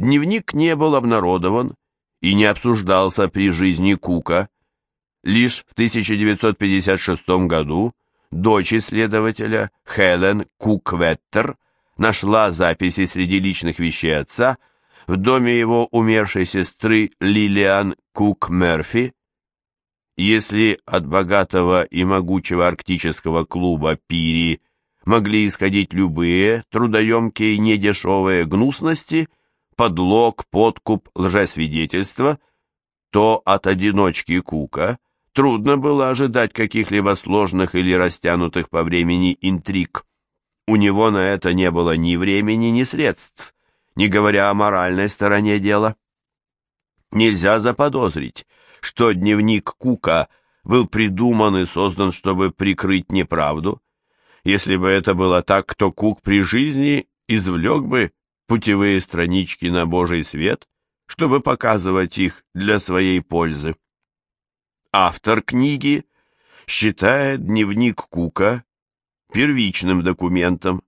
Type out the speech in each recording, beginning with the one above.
Дневник не был обнародован и не обсуждался при жизни Кука. Лишь в 1956 году дочь исследователя Хелен Кукветтер нашла записи среди личных вещей отца в доме его умершей сестры Лилиан Кук-Мерфи. Если от богатого и могучего арктического клуба Пири могли исходить любые трудоемкие и недешевые гнусности, подлог, подкуп, лжесвидетельство, то от одиночки Кука трудно было ожидать каких-либо сложных или растянутых по времени интриг. У него на это не было ни времени, ни средств, не говоря о моральной стороне дела. Нельзя заподозрить, что дневник Кука был придуман и создан, чтобы прикрыть неправду. Если бы это было так, то Кук при жизни извлек бы путевые странички на Божий свет, чтобы показывать их для своей пользы. Автор книги считает дневник Кука первичным документом.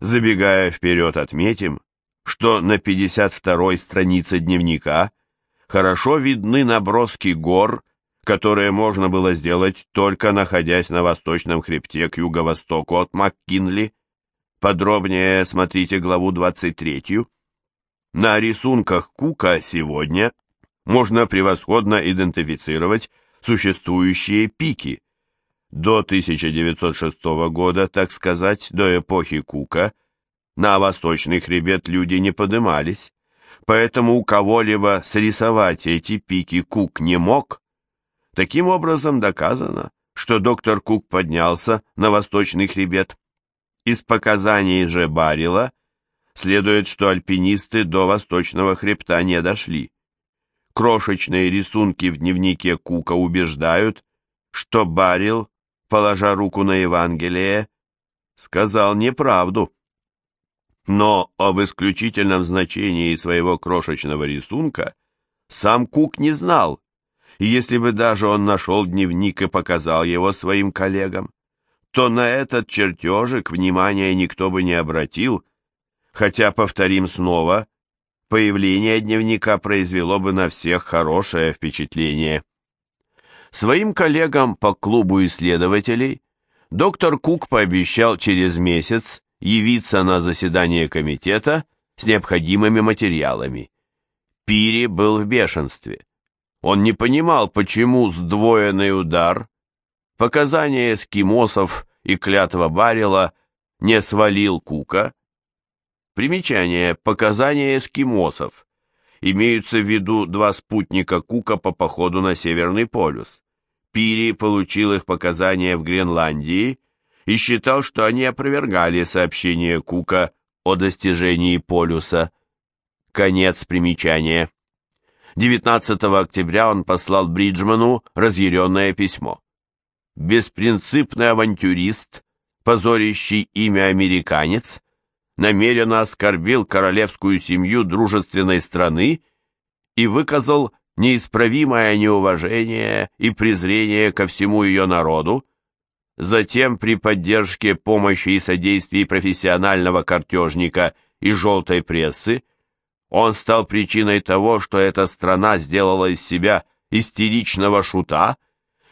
Забегая вперед, отметим, что на 52-й странице дневника хорошо видны наброски гор, которые можно было сделать только находясь на восточном хребте к юго-востоку от МакКинли. Подробнее смотрите главу 23. На рисунках Кука сегодня можно превосходно идентифицировать существующие пики. До 1906 года, так сказать, до эпохи Кука, на восточный хребет люди не подымались, поэтому у кого-либо срисовать эти пики Кук не мог. Таким образом доказано, что доктор Кук поднялся на восточный хребет. Из показаний же Барила следует, что альпинисты до восточного хребта не дошли. Крошечные рисунки в дневнике Кука убеждают, что Барил, положа руку на Евангелие, сказал неправду. Но об исключительном значении своего крошечного рисунка сам Кук не знал, и если бы даже он нашел дневник и показал его своим коллегам, то на этот чертежик внимания никто бы не обратил, хотя, повторим снова, появление дневника произвело бы на всех хорошее впечатление. Своим коллегам по клубу исследователей доктор Кук пообещал через месяц явиться на заседание комитета с необходимыми материалами. Пири был в бешенстве. Он не понимал, почему сдвоенный удар, показания эскимосов и клятва Барила не свалил Кука. Примечание. Показания эскимосов. Имеются в виду два спутника Кука по походу на Северный полюс. Пири получил их показания в Гренландии и считал, что они опровергали сообщение Кука о достижении полюса. Конец примечания. 19 октября он послал Бриджману разъяренное письмо. Беспринципный авантюрист, позорящий имя американец, намеренно оскорбил королевскую семью дружественной страны и выказал неисправимое неуважение и презрение ко всему ее народу, Затем при поддержке, помощи и содействии профессионального картежника и желтой прессы он стал причиной того, что эта страна сделала из себя истеричного шута,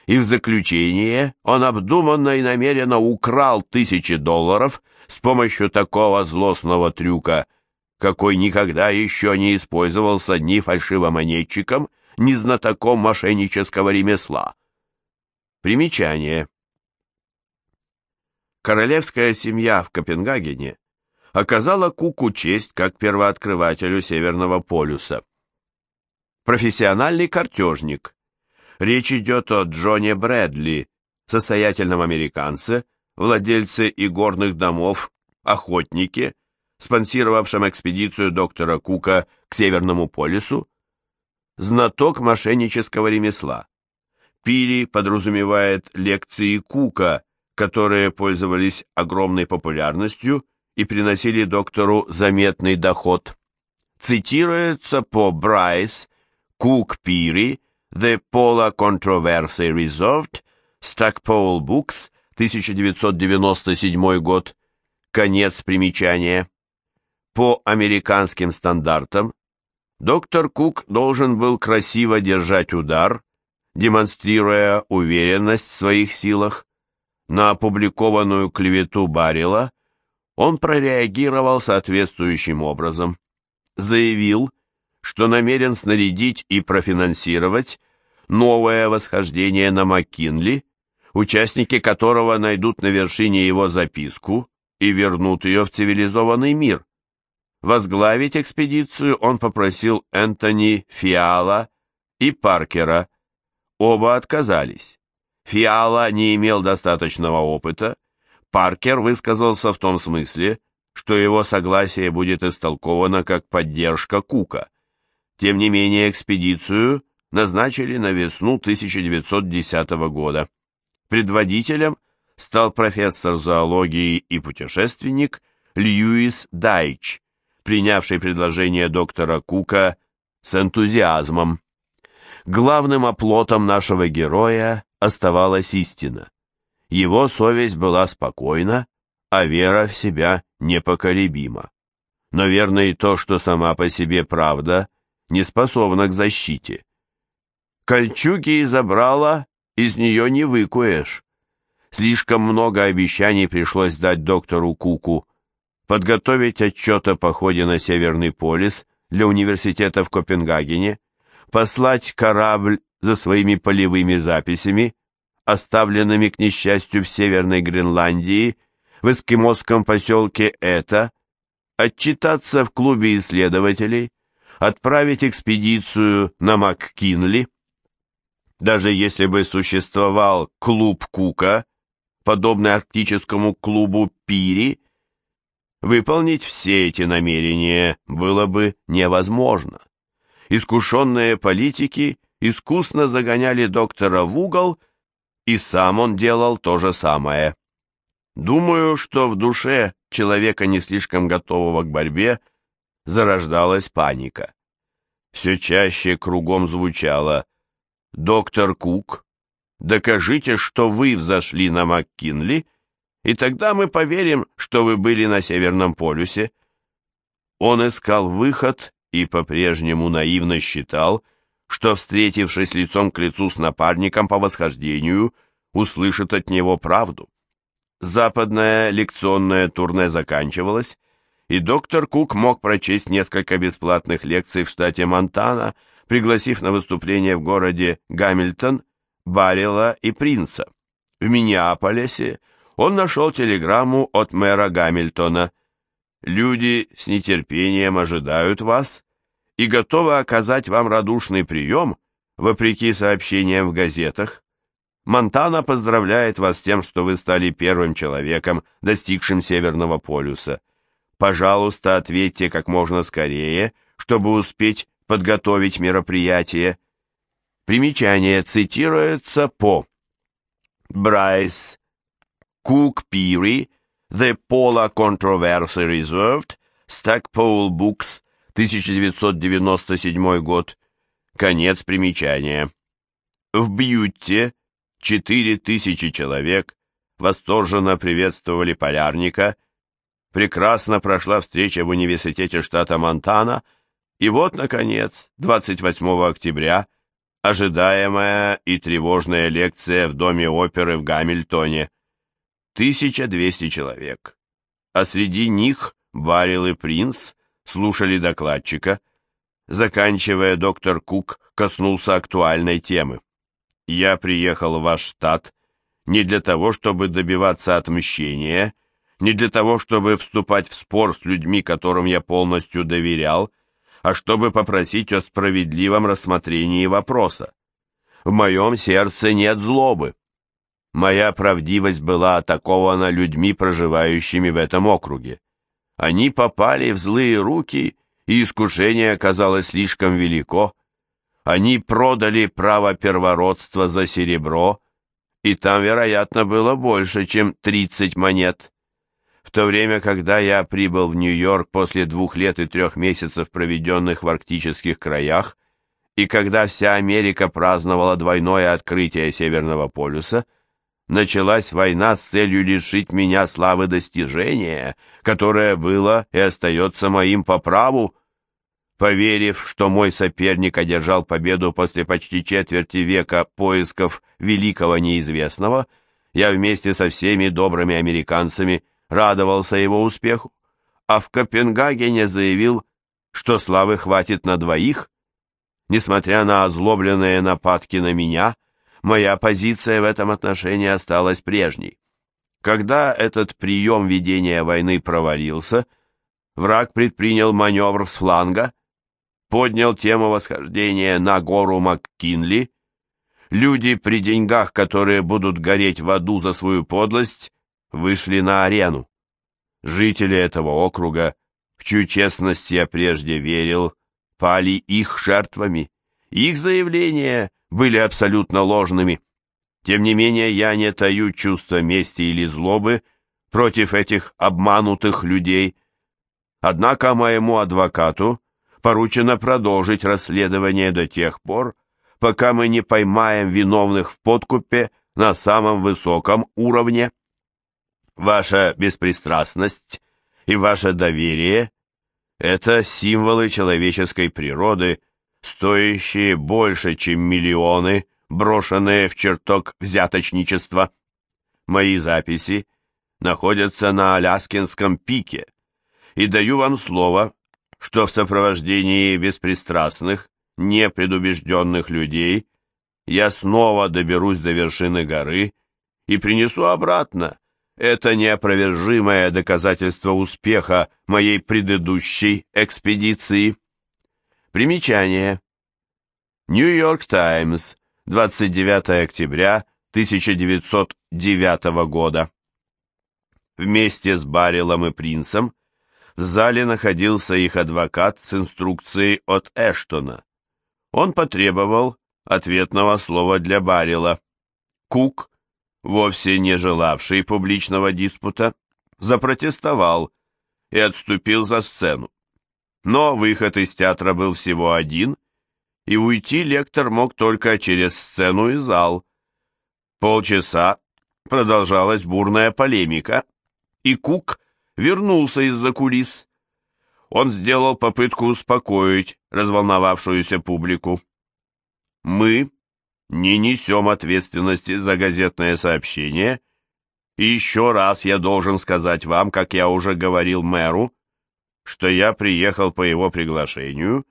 и в заключение он обдуманно и намеренно украл тысячи долларов с помощью такого злостного трюка, какой никогда еще не использовался ни фальшивомонетчиком, ни знатоком мошеннического ремесла. Примечание. Королевская семья в Копенгагене оказала Куку честь как первооткрывателю Северного полюса. Профессиональный картежник. Речь идет о Джоне Брэдли, состоятельном американце, владельце игорных домов, охотнике, спонсировавшем экспедицию доктора Кука к Северному полюсу, знаток мошеннического ремесла. Пири подразумевает лекции Кука которые пользовались огромной популярностью и приносили доктору заметный доход. Цитируется по Брайс, Кук Пири, The Polar Controversy Resolved, Stackpole Books, 1997 год, конец примечания. По американским стандартам доктор Кук должен был красиво держать удар, демонстрируя уверенность в своих силах. На опубликованную клевету Баррила он прореагировал соответствующим образом. Заявил, что намерен снарядить и профинансировать новое восхождение на Маккинли, участники которого найдут на вершине его записку и вернут ее в цивилизованный мир. Возглавить экспедицию он попросил Энтони Фиала и Паркера. Оба отказались. Фиала не имел достаточного опыта. Паркер высказался в том смысле, что его согласие будет истолковано как поддержка Кука. Тем не менее, экспедицию назначили на весну 1910 года. Предводителем стал профессор зоологии и путешественник Льюис Дайч, принявший предложение доктора Кука с энтузиазмом. Главным оплотом нашего героя оставалась истина. Его совесть была спокойна, а вера в себя непоколебима. Но верно и то, что сама по себе правда не способна к защите. Кольчуги изобрала, из нее не выкуешь. Слишком много обещаний пришлось дать доктору Куку. Подготовить отчет о походе на Северный полюс для университета в Копенгагене, послать корабль за своими полевыми записями, оставленными, к несчастью, в Северной Гренландии, в эскимосском поселке Это, отчитаться в клубе исследователей, отправить экспедицию на МакКинли. Даже если бы существовал клуб Кука, подобный арктическому клубу Пири, выполнить все эти намерения было бы невозможно. Искушенные политики искусно загоняли доктора в угол, и сам он делал то же самое. Думаю, что в душе человека, не слишком готового к борьбе, зарождалась паника. Все чаще кругом звучало «Доктор Кук, Докажите, что вы взошли на МакКинли, и тогда мы поверим, что вы были на Северном полюсе. Он искал выход и по-прежнему наивно считал, что, встретившись лицом к лицу с напарником по восхождению, услышит от него правду. Западное лекционное турне заканчивалось, и доктор Кук мог прочесть несколько бесплатных лекций в штате Монтана, пригласив на выступление в городе Гамильтон Баррела и Принца. В Миннеаполисе он нашел телеграмму от мэра Гамильтона. «Люди с нетерпением ожидают вас и готовы оказать вам радушный прием, вопреки сообщениям в газетах. Монтана поздравляет вас с тем, что вы стали первым человеком, достигшим Северного полюса. Пожалуйста, ответьте как можно скорее, чтобы успеть подготовить мероприятие. Примечание цитируется по Брайс, Кук Пири, The Polar Controversy Reserved, Stackpole Books, 1997 год. Конец примечания. В Бьютте 4000 человек восторженно приветствовали полярника. Прекрасно прошла встреча в университете штата Монтана, и вот, наконец, 28 октября – Ожидаемая и тревожная лекция в Доме оперы в Гамильтоне. 1200 человек. А среди них Барил и Принц слушали докладчика. Заканчивая, доктор Кук коснулся актуальной темы. «Я приехал в ваш штат не для того, чтобы добиваться отмщения, не для того, чтобы вступать в спор с людьми, которым я полностью доверял, а чтобы попросить о справедливом рассмотрении вопроса. В моем сердце нет злобы. Моя правдивость была атакована людьми, проживающими в этом округе. Они попали в злые руки, и искушение оказалось слишком велико. Они продали право первородства за серебро, и там, вероятно, было больше, чем 30 монет. В то время, когда я прибыл в Нью-Йорк после двух лет и трех месяцев, проведенных в арктических краях, и когда вся Америка праздновала двойное открытие Северного полюса, началась война с целью лишить меня славы достижения, которое было и остается моим по праву. Поверив, что мой соперник одержал победу после почти четверти века поисков великого неизвестного, я вместе со всеми добрыми американцами радовался его успеху, а в Копенгагене заявил, что славы хватит на двоих. Несмотря на озлобленные нападки на меня, моя позиция в этом отношении осталась прежней. Когда этот прием ведения войны провалился, враг предпринял маневр с фланга, поднял тему восхождения на гору МакКинли. Люди при деньгах, которые будут гореть в аду за свою подлость, вышли на арену. Жители этого округа, в чью честность я прежде верил, пали их жертвами. Их заявления были абсолютно ложными. Тем не менее, я не таю чувства мести или злобы против этих обманутых людей. Однако моему адвокату поручено продолжить расследование до тех пор, пока мы не поймаем виновных в подкупе на самом высоком уровне. Ваша беспристрастность и ваше доверие – это символы человеческой природы, стоящие больше, чем миллионы, брошенные в чертог взяточничества. Мои записи находятся на Аляскинском пике, и даю вам слово, что в сопровождении беспристрастных, непредубежденных людей я снова доберусь до вершины горы и принесу обратно это неопровержимое доказательство успеха моей предыдущей экспедиции. Примечание. Нью-Йорк Таймс, 29 октября 1909 года. Вместе с Баррелом и Принцем в зале находился их адвокат с инструкцией от Эштона. Он потребовал ответного слова для Баррела. Кук, вовсе не желавший публичного диспута, запротестовал и отступил за сцену. Но выход из театра был всего один, и уйти лектор мог только через сцену и зал. Полчаса продолжалась бурная полемика, и Кук вернулся из-за кулис. Он сделал попытку успокоить разволновавшуюся публику. Мы не несем ответственности за газетное сообщение, и еще раз я должен сказать вам, как я уже говорил мэру, что я приехал по его приглашению,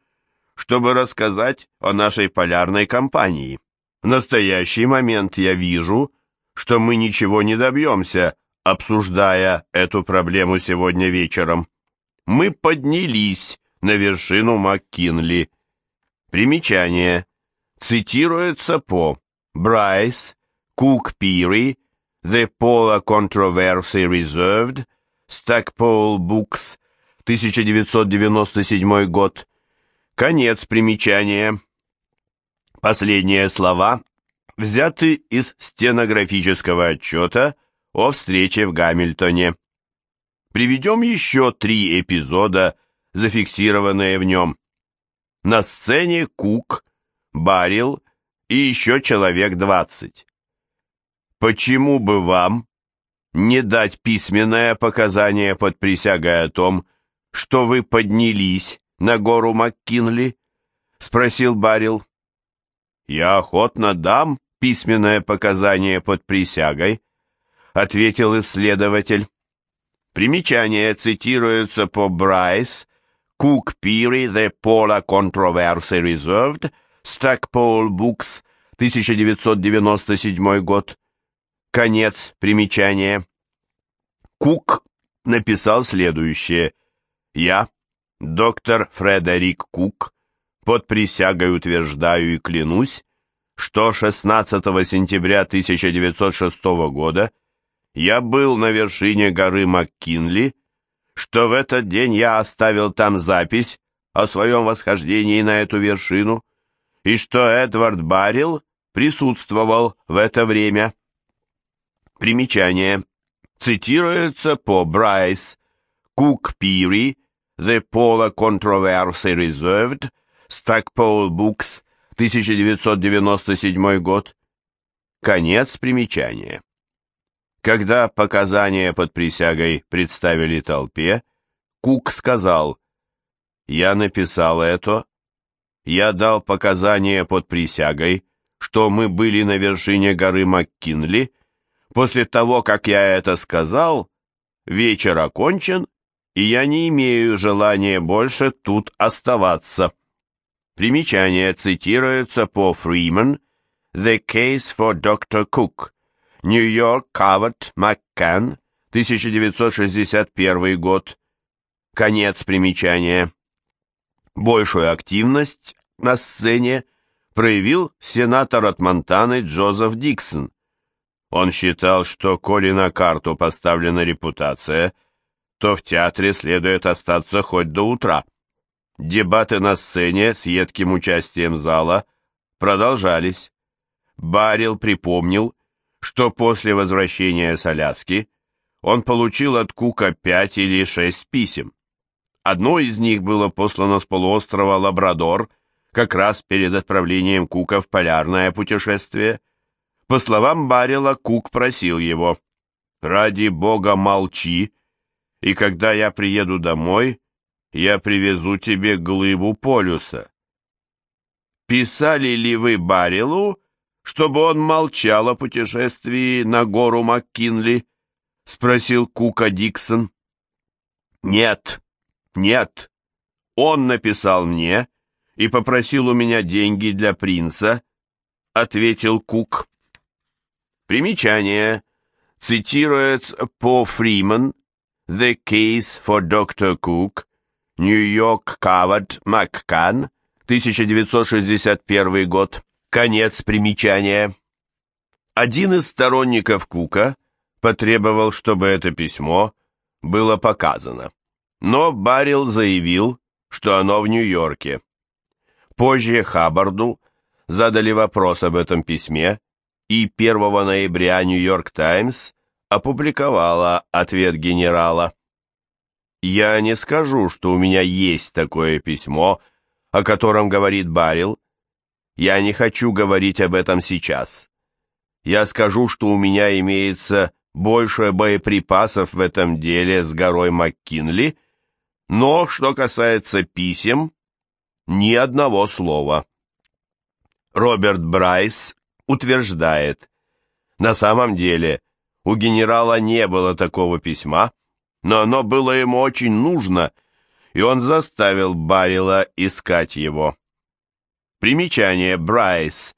чтобы рассказать о нашей полярной компании. В настоящий момент я вижу, что мы ничего не добьемся, обсуждая эту проблему сегодня вечером. Мы поднялись на вершину МакКинли. Примечание. Цитируется по Брайс, Кук Пири, The Polar Controversy Reserved, Stackpole Books, 1997 год. Конец примечания. Последние слова взяты из стенографического отчета о встрече в Гамильтоне. Приведем еще три эпизода, зафиксированные в нем. На сцене Кук, Барил и еще человек двадцать. Почему бы вам не дать письменное показание под присягой о том, что вы поднялись на гору МакКинли? Спросил Барил. Я охотно дам письменное показание под присягой, ответил исследователь. Примечание цитируется по Брайс, Cook Peary, The Polar Controversy Reserved, Stackpole Books, 1997 год. Конец примечания. Кук написал следующее. Я, доктор Фредерик Кук, под присягой утверждаю и клянусь, что 16 сентября 1906 года я был на вершине горы МакКинли, что в этот день я оставил там запись о своем восхождении на эту вершину, и что Эдвард Баррил присутствовал в это время. Примечание. Цитируется по Брайс, Кук Пири, The Polar Controversy Reserved, Stackpole Books, 1997 год. Конец примечания. Когда показания под присягой представили толпе, Кук сказал, «Я написал это, я дал показания под присягой, что мы были на вершине горы МакКинли. После того, как я это сказал, вечер окончен, и я не имею желания больше тут оставаться». Примечание цитируется по Фриман «The Case for Dr. Cook», Нью-Йорк, Кавард, Маккан, 1961 год. Конец примечания. Большую активность на сцене проявил сенатор от Монтаны Джозеф Диксон. Он считал, что коли на карту поставлена репутация, то в театре следует остаться хоть до утра. Дебаты на сцене с едким участием зала продолжались. Барил припомнил, что после возвращения с Аляски он получил от Кука пять или шесть писем. Одно из них было послано с полуострова Лабрадор как раз перед отправлением Кука в полярное путешествие. По словам Баррела, Кук просил его «Ради бога молчи, и когда я приеду домой, я привезу тебе глыбу полюса». «Писали ли вы Баррелу?» чтобы он молчал о путешествии на гору МакКинли?» — спросил Кука Диксон. «Нет, нет. Он написал мне и попросил у меня деньги для принца», — ответил Кук. Примечание. Цитируется по Фриман «The Case for Dr. Cook», Нью-Йорк, Кавард, Маккан, 1961 год. Конец примечания. Один из сторонников Кука потребовал, чтобы это письмо было показано, но Баррил заявил, что оно в Нью-Йорке. Позже Хаббарду задали вопрос об этом письме, и 1 ноября Нью-Йорк Таймс опубликовала ответ генерала. «Я не скажу, что у меня есть такое письмо, о котором говорит Баррил, я не хочу говорить об этом сейчас. Я скажу, что у меня имеется больше боеприпасов в этом деле с горой МакКинли, но что касается писем, ни одного слова. Роберт Брайс утверждает, на самом деле у генерала не было такого письма, но оно было ему очень нужно, и он заставил Баррила искать его. Примечание Брайс.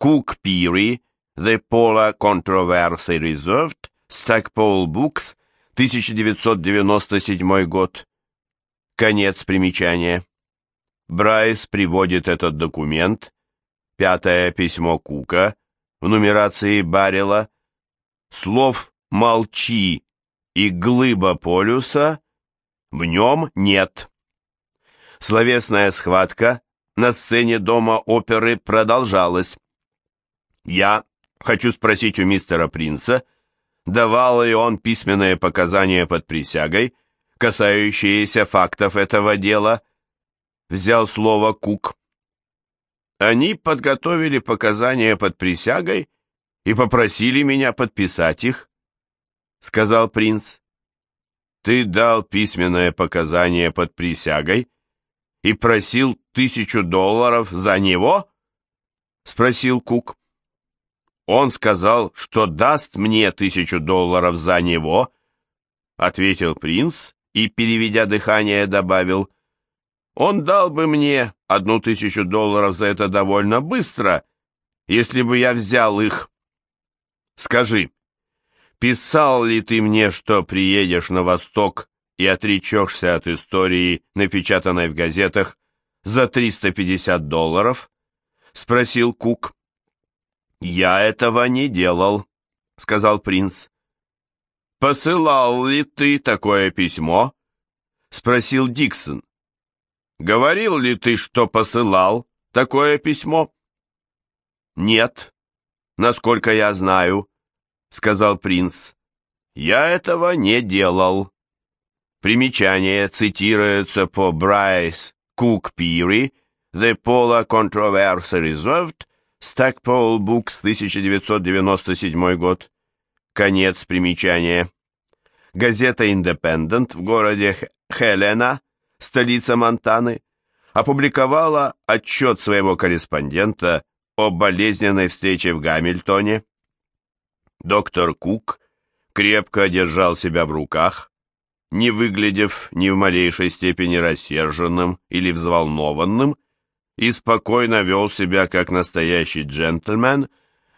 Cook Peary. The Polar Controversy Reserved. Stackpole Books. 1997 год. Конец примечания. Брайс приводит этот документ, пятое письмо Кука, в нумерации Баррела, слов «молчи» и «глыба полюса» в нем нет. Словесная схватка на сцене Дома оперы продолжалась. Я хочу спросить у мистера Принца, давал ли он письменные показания под присягой, касающиеся фактов этого дела, взял слово Кук. Они подготовили показания под присягой и попросили меня подписать их, сказал принц. Ты дал письменное показание под присягой и просил тысячу долларов за него?» — спросил Кук. «Он сказал, что даст мне тысячу долларов за него», — ответил принц и, переведя дыхание, добавил, «Он дал бы мне одну тысячу долларов за это довольно быстро, если бы я взял их. Скажи, писал ли ты мне, что приедешь на восток и отречешься от истории, напечатанной в газетах, за 350 долларов?» — спросил Кук. «Я этого не делал», — сказал принц. «Посылал ли ты такое письмо?» — спросил Диксон. «Говорил ли ты, что посылал такое письмо?» «Нет, насколько я знаю», — сказал принц. «Я этого не делал». Примечание цитируется по Брайс Cook Peary, The Polar Controversy Reserved, Stackpole Books, 1997 год. Конец примечания. Газета «Индепендент» в городе Хелена, столица Монтаны, опубликовала отчет своего корреспондента о болезненной встрече в Гамильтоне. Доктор Кук крепко держал себя в руках, не выглядев ни в малейшей степени рассерженным или взволнованным, и спокойно вел себя как настоящий джентльмен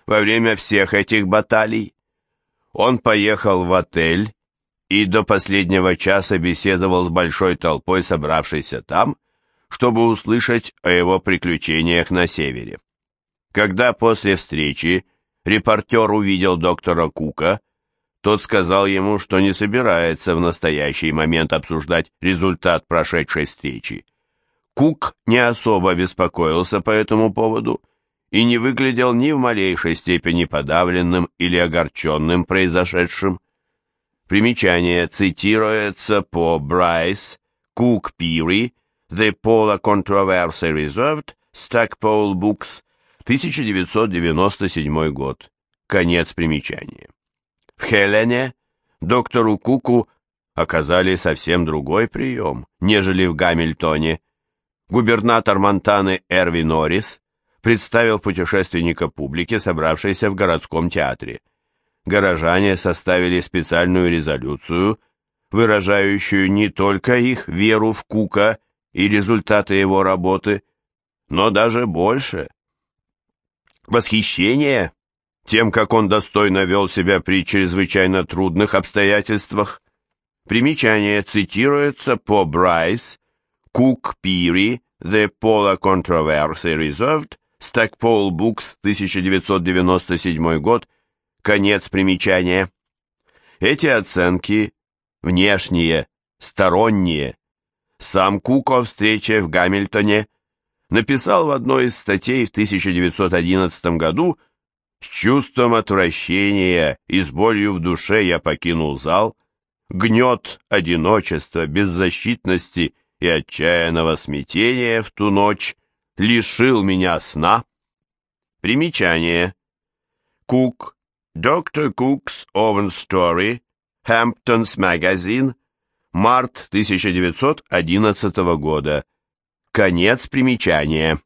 во время всех этих баталий. Он поехал в отель и до последнего часа беседовал с большой толпой, собравшейся там, чтобы услышать о его приключениях на севере. Когда после встречи репортер увидел доктора Кука, тот сказал ему, что не собирается в настоящий момент обсуждать результат прошедшей встречи. Кук не особо беспокоился по этому поводу и не выглядел ни в малейшей степени подавленным или огорченным произошедшим. Примечание цитируется по Брайс, Кук Пири, The Polar Controversy Reserved, Stackpole Books, 1997 год. Конец примечания. В Хелене доктору Куку оказали совсем другой прием, нежели в Гамильтоне. Губернатор Монтаны Эрви Норрис представил путешественника публике, собравшейся в городском театре горожане составили специальную резолюцию, выражающую не только их веру в Кука и результаты его работы, но даже больше. Восхищение тем, как он достойно вел себя при чрезвычайно трудных обстоятельствах. Примечание цитируется по Брайс, Кук Пири, The Polar Controversy Reserved, Stackpole Books, 1997 год, Конец примечания. Эти оценки внешние, сторонние. Сам Кук о встрече в Гамильтоне написал в одной из статей в 1911 году «С чувством отвращения и с болью в душе я покинул зал. Гнет одиночества, беззащитности и отчаянного смятения в ту ночь лишил меня сна». Примечание. Кук Dr. Cook's Own Story, Hamptons Magazine, март 1911 года. Конец примечания.